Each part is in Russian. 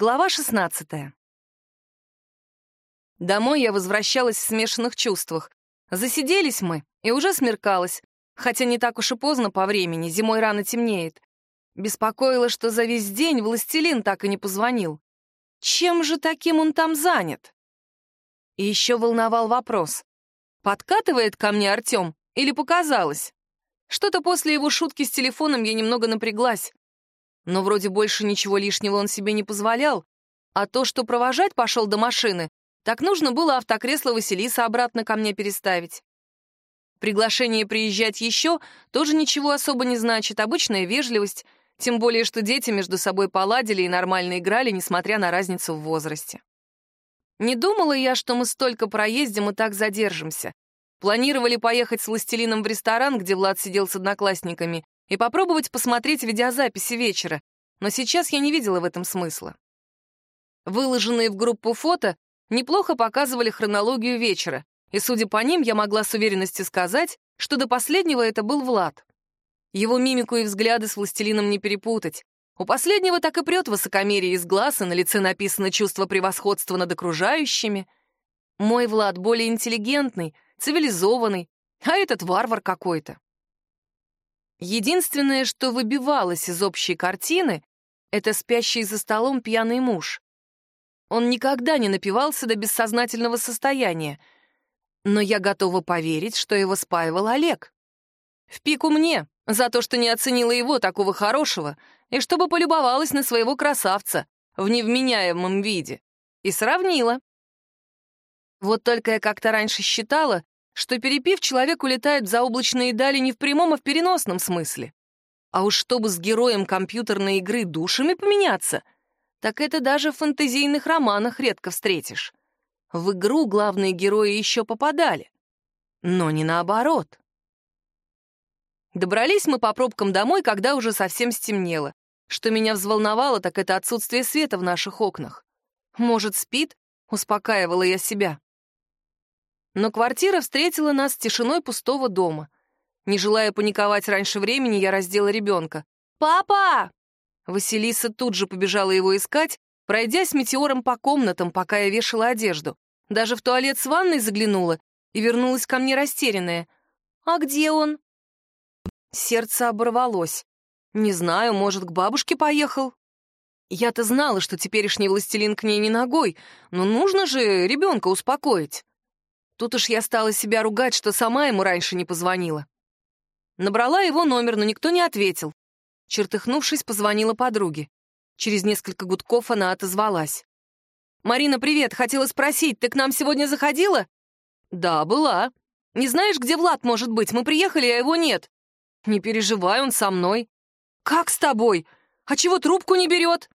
Глава 16. Домой я возвращалась в смешанных чувствах. Засиделись мы, и уже смеркалось, хотя не так уж и поздно по времени, зимой рано темнеет. Беспокоило, что за весь день властелин так и не позвонил. Чем же таким он там занят? И еще волновал вопрос. Подкатывает ко мне Артем или показалось? Что-то после его шутки с телефоном я немного напряглась. Но вроде больше ничего лишнего он себе не позволял, а то, что провожать пошел до машины, так нужно было автокресло Василиса обратно ко мне переставить. Приглашение приезжать еще тоже ничего особо не значит, обычная вежливость, тем более, что дети между собой поладили и нормально играли, несмотря на разницу в возрасте. Не думала я, что мы столько проездим и так задержимся. Планировали поехать с Властелином в ресторан, где Влад сидел с одноклассниками, и попробовать посмотреть видеозаписи вечера, но сейчас я не видела в этом смысла. Выложенные в группу фото неплохо показывали хронологию вечера, и, судя по ним, я могла с уверенностью сказать, что до последнего это был Влад. Его мимику и взгляды с властелином не перепутать. У последнего так и прет высокомерие из глаз, и на лице написано чувство превосходства над окружающими. Мой Влад более интеллигентный, цивилизованный, а этот варвар какой-то. Единственное, что выбивалось из общей картины, это спящий за столом пьяный муж. Он никогда не напивался до бессознательного состояния, но я готова поверить, что его спаивал Олег. В пику мне за то, что не оценила его такого хорошего, и чтобы полюбовалась на своего красавца в невменяемом виде. И сравнила. Вот только я как-то раньше считала, что перепив, человек улетает в заоблачные дали не в прямом, а в переносном смысле. А уж чтобы с героем компьютерной игры душами поменяться, так это даже в фэнтезийных романах редко встретишь. В игру главные герои еще попадали. Но не наоборот. Добрались мы по пробкам домой, когда уже совсем стемнело. Что меня взволновало, так это отсутствие света в наших окнах. Может, спит? Успокаивала я себя. Но квартира встретила нас тишиной пустого дома. Не желая паниковать раньше времени, я раздела ребенка. «Папа!» Василиса тут же побежала его искать, пройдя с метеором по комнатам, пока я вешала одежду. Даже в туалет с ванной заглянула и вернулась ко мне растерянная. «А где он?» Сердце оборвалось. «Не знаю, может, к бабушке поехал?» Я-то знала, что теперешний властелин к ней не ногой, но нужно же ребенка успокоить. Тут уж я стала себя ругать, что сама ему раньше не позвонила. Набрала его номер, но никто не ответил. Чертыхнувшись, позвонила подруге. Через несколько гудков она отозвалась. «Марина, привет, хотела спросить, ты к нам сегодня заходила?» «Да, была. Не знаешь, где Влад может быть? Мы приехали, а его нет». «Не переживай, он со мной». «Как с тобой? А чего трубку не берет?»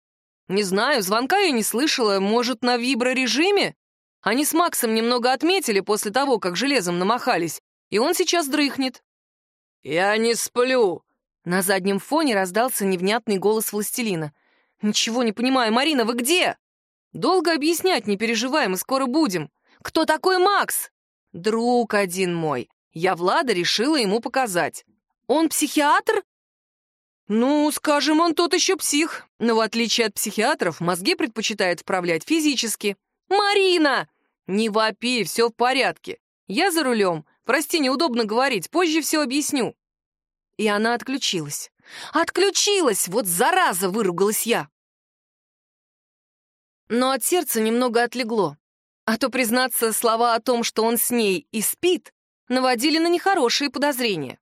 «Не знаю, звонка я не слышала. Может, на виброрежиме?» Они с Максом немного отметили после того, как железом намахались, и он сейчас дрыхнет». «Я не сплю!» На заднем фоне раздался невнятный голос властелина. «Ничего не понимаю, Марина, вы где?» «Долго объяснять, не переживай, мы скоро будем». «Кто такой Макс?» «Друг один мой. Я Влада решила ему показать». «Он психиатр?» «Ну, скажем, он тот еще псих, но в отличие от психиатров, мозги предпочитает вправлять физически». «Марина!» «Не вопи, все в порядке. Я за рулем. Прости, неудобно говорить, позже все объясню». И она отключилась. «Отключилась! Вот зараза!» — выругалась я. Но от сердца немного отлегло. А то, признаться, слова о том, что он с ней и спит, наводили на нехорошие подозрения.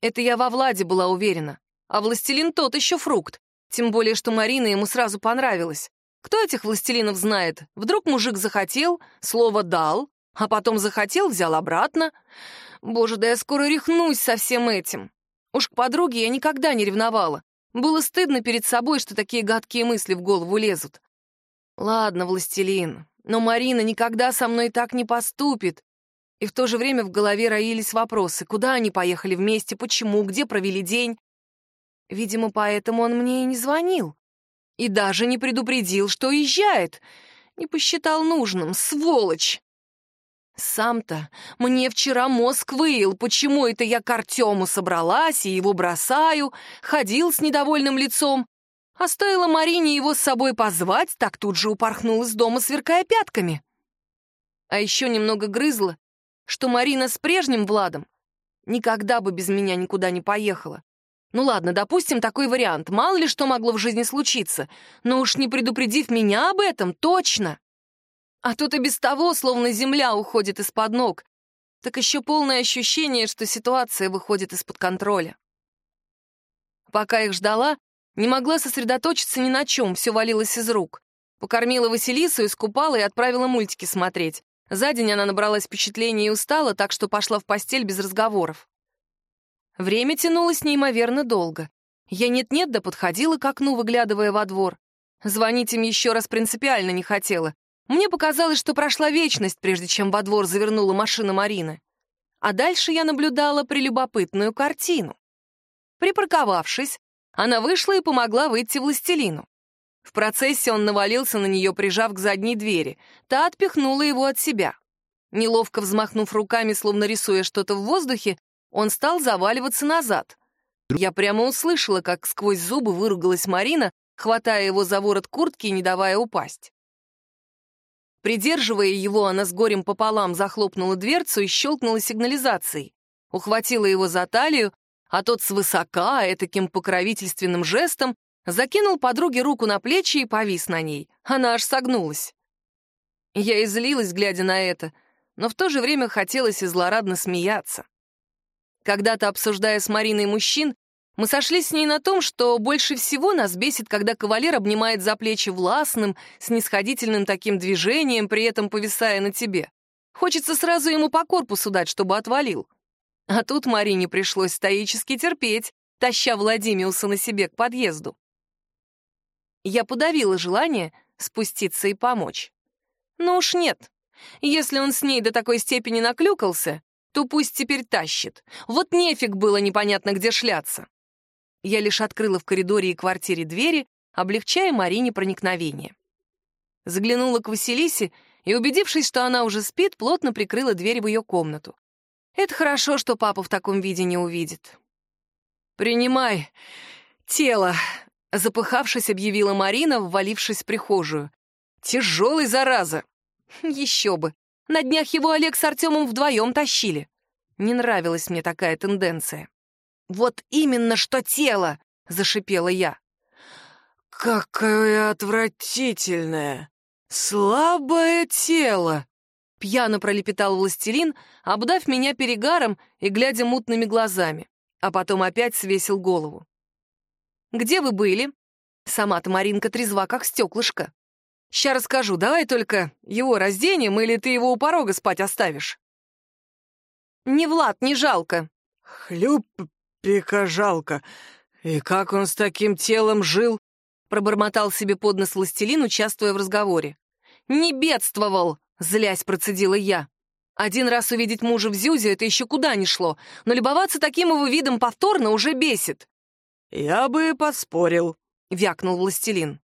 Это я во Владе была уверена. А властелин тот еще фрукт. Тем более, что Марина ему сразу понравилась. Кто этих властелинов знает? Вдруг мужик захотел, слово дал, а потом захотел, взял обратно. Боже, да я скоро рехнусь со всем этим. Уж к подруге я никогда не ревновала. Было стыдно перед собой, что такие гадкие мысли в голову лезут. Ладно, властелин, но Марина никогда со мной так не поступит. И в то же время в голове роились вопросы. Куда они поехали вместе, почему, где провели день? Видимо, поэтому он мне и не звонил. И даже не предупредил, что уезжает. Не посчитал нужным, сволочь. Сам-то мне вчера мозг выил, почему это я к Артему собралась и его бросаю, ходил с недовольным лицом. А стоило Марине его с собой позвать, так тут же упорхнул из дома, сверкая пятками. А еще немного грызло, что Марина с прежним Владом никогда бы без меня никуда не поехала. Ну ладно, допустим, такой вариант. Мало ли что могло в жизни случиться. Но уж не предупредив меня об этом, точно. А тут и без того, словно земля уходит из-под ног. Так еще полное ощущение, что ситуация выходит из-под контроля. Пока их ждала, не могла сосредоточиться ни на чем, все валилось из рук. Покормила Василису, искупала и отправила мультики смотреть. За день она набралась впечатлений и устала, так что пошла в постель без разговоров. Время тянулось неимоверно долго. Я нет-нет да подходила к окну, выглядывая во двор. Звонить им еще раз принципиально не хотела. Мне показалось, что прошла вечность, прежде чем во двор завернула машина Марины. А дальше я наблюдала прелюбопытную картину. Припарковавшись, она вышла и помогла выйти властелину. В процессе он навалился на нее, прижав к задней двери. Та отпихнула его от себя. Неловко взмахнув руками, словно рисуя что-то в воздухе, он стал заваливаться назад. Я прямо услышала, как сквозь зубы выругалась Марина, хватая его за ворот куртки и не давая упасть. Придерживая его, она с горем пополам захлопнула дверцу и щелкнула сигнализацией. Ухватила его за талию, а тот свысока, этаким покровительственным жестом, закинул подруге руку на плечи и повис на ней. Она аж согнулась. Я излилась, глядя на это, но в то же время хотелось и злорадно смеяться. Когда-то, обсуждая с Мариной мужчин, мы сошлись с ней на том, что больше всего нас бесит, когда кавалер обнимает за плечи властным, снисходительным таким движением, при этом повисая на тебе. Хочется сразу ему по корпусу дать, чтобы отвалил. А тут Марине пришлось стоически терпеть, таща Владимиуса на себе к подъезду. Я подавила желание спуститься и помочь. Но уж нет. Если он с ней до такой степени наклюкался, то пусть теперь тащит. Вот нефиг было непонятно где шляться. Я лишь открыла в коридоре и квартире двери, облегчая Марине проникновение. Заглянула к Василисе и, убедившись, что она уже спит, плотно прикрыла дверь в ее комнату. Это хорошо, что папа в таком виде не увидит. «Принимай тело», — запыхавшись, объявила Марина, ввалившись в прихожую. «Тяжелый, зараза!» «Еще бы! На днях его Олег с Артемом вдвоем тащили. Не нравилась мне такая тенденция. «Вот именно что тело!» — зашипела я. «Какое отвратительное! Слабое тело!» Пьяно пролепетал властелин, обдав меня перегаром и глядя мутными глазами, а потом опять свесил голову. «Где вы были?» Сама-то Маринка трезва, как стеклышко. Ща расскажу, давай только его разденем, или ты его у порога спать оставишь. Не Влад, не жалко. Хлюпика жалко. И как он с таким телом жил? Пробормотал себе под нос властелин, участвуя в разговоре. Не бедствовал, злясь процедила я. Один раз увидеть мужа в Зюзе — это еще куда ни шло, но любоваться таким его видом повторно уже бесит. «Я бы поспорил», — вякнул властелин.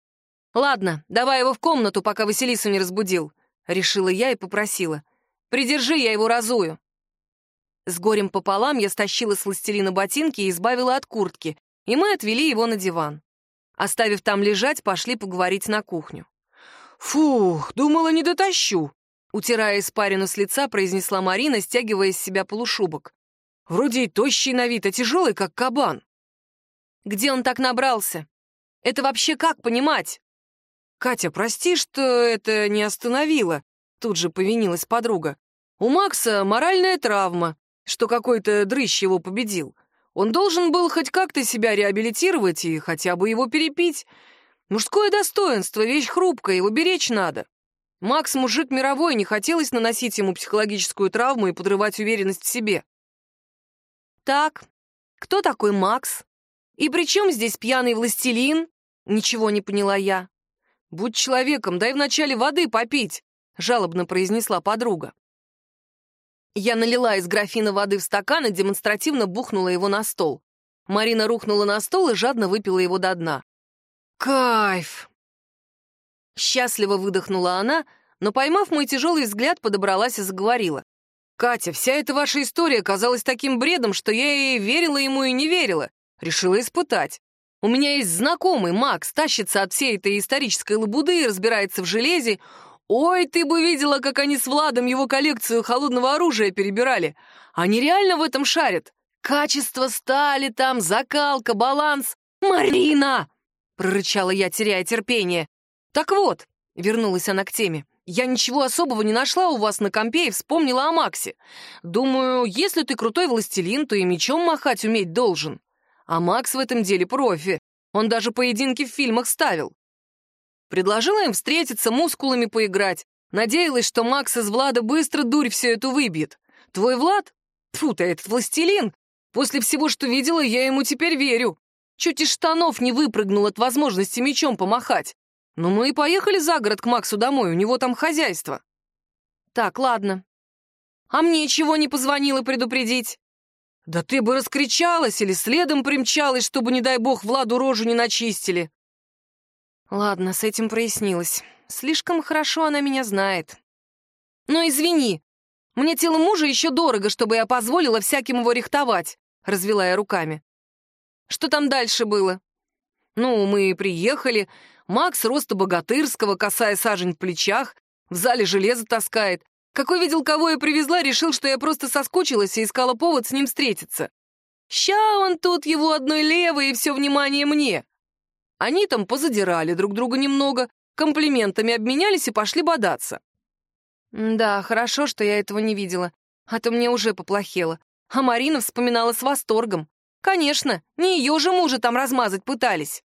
«Ладно, давай его в комнату, пока Василису не разбудил», — решила я и попросила. «Придержи, я его разую». С горем пополам я стащила с властелина ботинки и избавила от куртки, и мы отвели его на диван. Оставив там лежать, пошли поговорить на кухню. «Фух, думала, не дотащу», — утирая испарину с лица, произнесла Марина, стягивая с себя полушубок. «Вроде и тощий на вид, а тяжелый, как кабан». «Где он так набрался? Это вообще как понимать?» «Катя, прости, что это не остановило», — тут же повинилась подруга. «У Макса моральная травма, что какой-то дрыщ его победил. Он должен был хоть как-то себя реабилитировать и хотя бы его перепить. Мужское достоинство — вещь хрупкая, его беречь надо. Макс — мужик мировой, не хотелось наносить ему психологическую травму и подрывать уверенность в себе». «Так, кто такой Макс? И при чем здесь пьяный властелин?» Ничего не поняла я. «Будь человеком, дай вначале воды попить», — жалобно произнесла подруга. Я налила из графина воды в стакан и демонстративно бухнула его на стол. Марина рухнула на стол и жадно выпила его до дна. «Кайф!» Счастливо выдохнула она, но, поймав мой тяжелый взгляд, подобралась и заговорила. «Катя, вся эта ваша история казалась таким бредом, что я ей верила ему и не верила. Решила испытать. У меня есть знакомый, Макс, тащится от всей этой исторической лабуды и разбирается в железе. Ой, ты бы видела, как они с Владом его коллекцию холодного оружия перебирали. Они реально в этом шарят. Качество стали там, закалка, баланс. Марина! прорычала я, теряя терпение. Так вот, вернулась она к теме. Я ничего особого не нашла у вас на компе и вспомнила о Максе. Думаю, если ты крутой властелин, то и мечом махать уметь должен. А Макс в этом деле профи. Он даже поединки в фильмах ставил. Предложила им встретиться, мускулами поиграть. Надеялась, что Макс из Влада быстро дурь всю эту выбьет. Твой Влад? Тьфу ты, этот властелин! После всего, что видела, я ему теперь верю. Чуть из штанов не выпрыгнул от возможности мечом помахать. Но мы и поехали за город к Максу домой, у него там хозяйство. Так, ладно. А мне чего не позвонила предупредить? Да ты бы раскричалась или следом примчалась, чтобы, не дай бог, Владу рожу не начистили. Ладно, с этим прояснилось. Слишком хорошо она меня знает. Но извини, мне тело мужа еще дорого, чтобы я позволила всяким его рихтовать, развела я руками. Что там дальше было? Ну, мы приехали, Макс роста богатырского, касая сажень в плечах, в зале железо таскает. Какой видел, кого я привезла, решил, что я просто соскучилась и искала повод с ним встретиться. Ща он тут его одной левой и все внимание мне. Они там позадирали друг друга немного, комплиментами обменялись и пошли бодаться. Да, хорошо, что я этого не видела, а то мне уже поплохело. А Марина вспоминала с восторгом. Конечно, не ее же мужа там размазать пытались.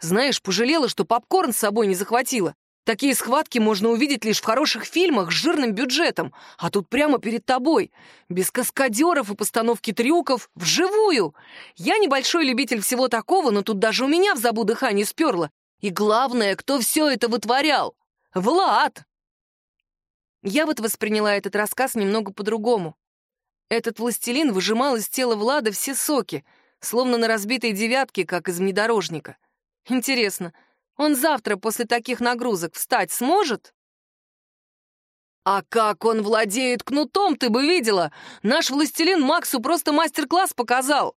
Знаешь, пожалела, что попкорн с собой не захватила. Такие схватки можно увидеть лишь в хороших фильмах с жирным бюджетом, а тут прямо перед тобой, без каскадеров и постановки трюков, вживую. Я небольшой любитель всего такого, но тут даже у меня в забу дыхание сперло. И главное, кто все это вытворял? Влад! Я вот восприняла этот рассказ немного по-другому. Этот властелин выжимал из тела Влада все соки, словно на разбитой девятке, как из внедорожника. Интересно, он завтра после таких нагрузок встать сможет? А как он владеет кнутом, ты бы видела! Наш властелин Максу просто мастер-класс показал.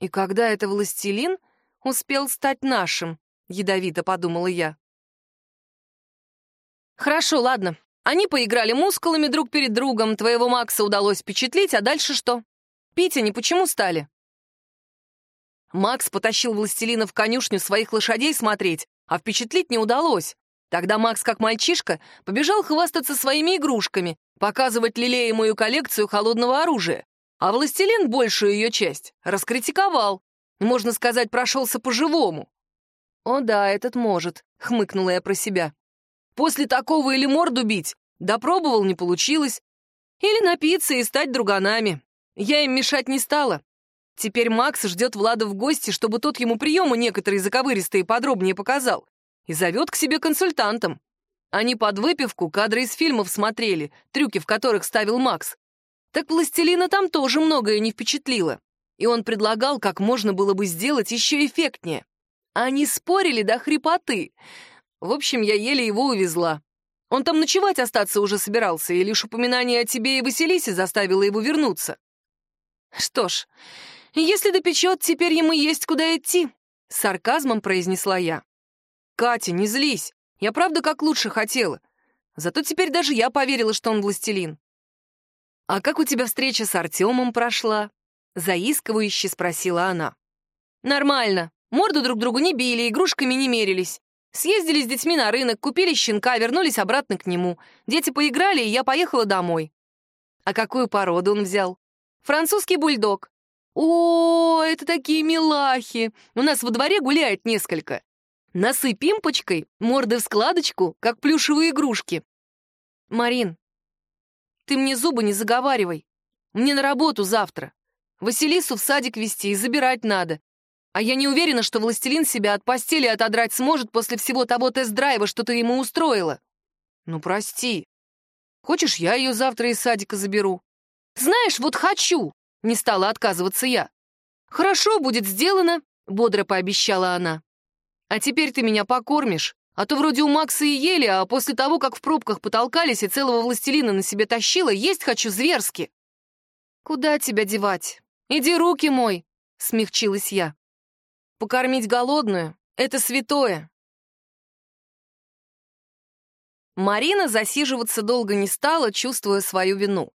И когда это властелин успел стать нашим, ядовито подумала я. Хорошо, ладно. Они поиграли мускулами друг перед другом, твоего Макса удалось впечатлить, а дальше что? Пить они почему стали? Макс потащил властелина в конюшню своих лошадей смотреть, а впечатлить не удалось. Тогда Макс, как мальчишка, побежал хвастаться своими игрушками, показывать лелеемую коллекцию холодного оружия. А властелин большую ее часть раскритиковал. Можно сказать, прошелся по-живому. «О да, этот может», — хмыкнула я про себя. «После такого или морду бить? Допробовал, не получилось. Или напиться и стать друганами. Я им мешать не стала. Теперь Макс ждет Влада в гости, чтобы тот ему приемы некоторые заковыристые подробнее показал. И зовет к себе консультантом. Они под выпивку кадры из фильмов смотрели, трюки в которых ставил Макс. Так пластилина там тоже многое не впечатлило. И он предлагал, как можно было бы сделать еще эффектнее. Они спорили до хрипоты. В общем, я еле его увезла. Он там ночевать остаться уже собирался, и лишь упоминание о тебе и Василисе заставило его вернуться. Что ж, «Если допечет, теперь ему есть куда идти», — сарказмом произнесла я. «Катя, не злись. Я правда как лучше хотела. Зато теперь даже я поверила, что он властелин». «А как у тебя встреча с Артемом прошла?» — заискивающе спросила она. «Нормально. Морду друг другу не били, игрушками не мерились. Съездили с детьми на рынок, купили щенка, вернулись обратно к нему. Дети поиграли, и я поехала домой». «А какую породу он взял?» «Французский бульдог. «О, это такие милахи! У нас во дворе гуляет несколько. Носы пимпочкой, морды в складочку, как плюшевые игрушки. Марин, ты мне зубы не заговаривай. Мне на работу завтра. Василису в садик вести и забирать надо. А я не уверена, что властелин себя от постели отодрать сможет после всего того тест-драйва, что ты ему устроила. Ну, прости. Хочешь, я ее завтра из садика заберу? Знаешь, вот хочу. Не стала отказываться я. «Хорошо, будет сделано», — бодро пообещала она. «А теперь ты меня покормишь, а то вроде у Макса и ели, а после того, как в пробках потолкались и целого властелина на себе тащила, есть хочу зверски». «Куда тебя девать? Иди руки мой», — смягчилась я. Покормить голодную — это святое. Марина засиживаться долго не стала, чувствуя свою вину.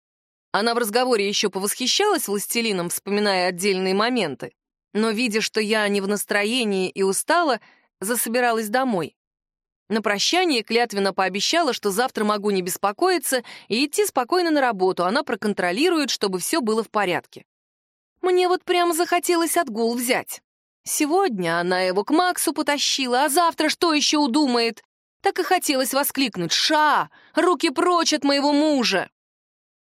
Она в разговоре еще повосхищалась властелином, вспоминая отдельные моменты, но, видя, что я не в настроении и устала, засобиралась домой. На прощание клятвенно пообещала, что завтра могу не беспокоиться и идти спокойно на работу, она проконтролирует, чтобы все было в порядке. Мне вот прямо захотелось отгул взять. Сегодня она его к Максу потащила, а завтра что еще удумает? Так и хотелось воскликнуть «Ша! Руки прочь от моего мужа!»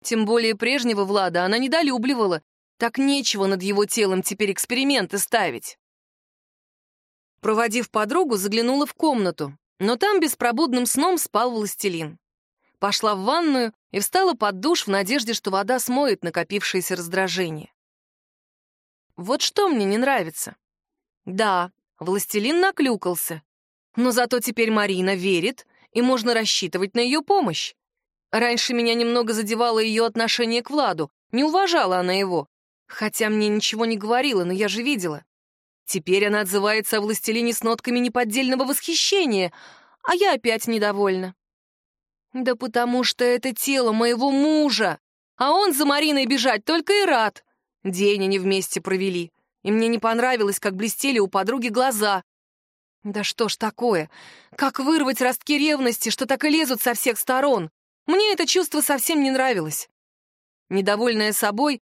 Тем более прежнего Влада она недолюбливала, так нечего над его телом теперь эксперименты ставить. Проводив подругу, заглянула в комнату, но там беспробудным сном спал властелин. Пошла в ванную и встала под душ в надежде, что вода смоет накопившееся раздражение. Вот что мне не нравится. Да, властелин наклюкался, но зато теперь Марина верит, и можно рассчитывать на ее помощь. Раньше меня немного задевало ее отношение к Владу, не уважала она его, хотя мне ничего не говорила, но я же видела. Теперь она отзывается о властелине с нотками неподдельного восхищения, а я опять недовольна. Да потому что это тело моего мужа, а он за Мариной бежать только и рад. День они вместе провели, и мне не понравилось, как блестели у подруги глаза. Да что ж такое? Как вырвать ростки ревности, что так и лезут со всех сторон? Мне это чувство совсем не нравилось. Недовольная собой,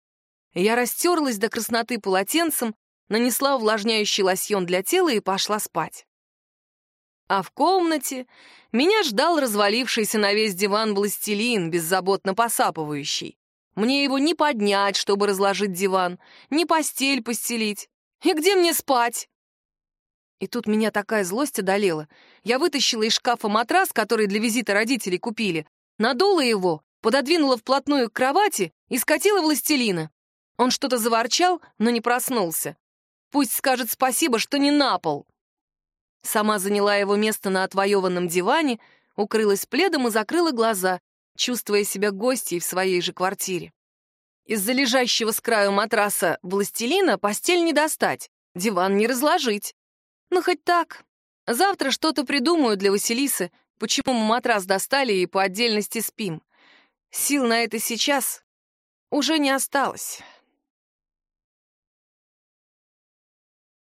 я растерлась до красноты полотенцем, нанесла увлажняющий лосьон для тела и пошла спать. А в комнате меня ждал развалившийся на весь диван властелин, беззаботно посапывающий. Мне его не поднять, чтобы разложить диван, ни постель постелить. И где мне спать? И тут меня такая злость одолела. Я вытащила из шкафа матрас, который для визита родителей купили, надула его, пододвинула вплотную к кровати и скатила властелина. Он что-то заворчал, но не проснулся. Пусть скажет спасибо, что не на пол. Сама заняла его место на отвоеванном диване, укрылась пледом и закрыла глаза, чувствуя себя гостьей в своей же квартире. Из-за лежащего с краю матраса властелина постель не достать, диван не разложить. Ну, хоть так. Завтра что-то придумаю для Василисы, почему мы матрас достали и по отдельности спим. Сил на это сейчас уже не осталось.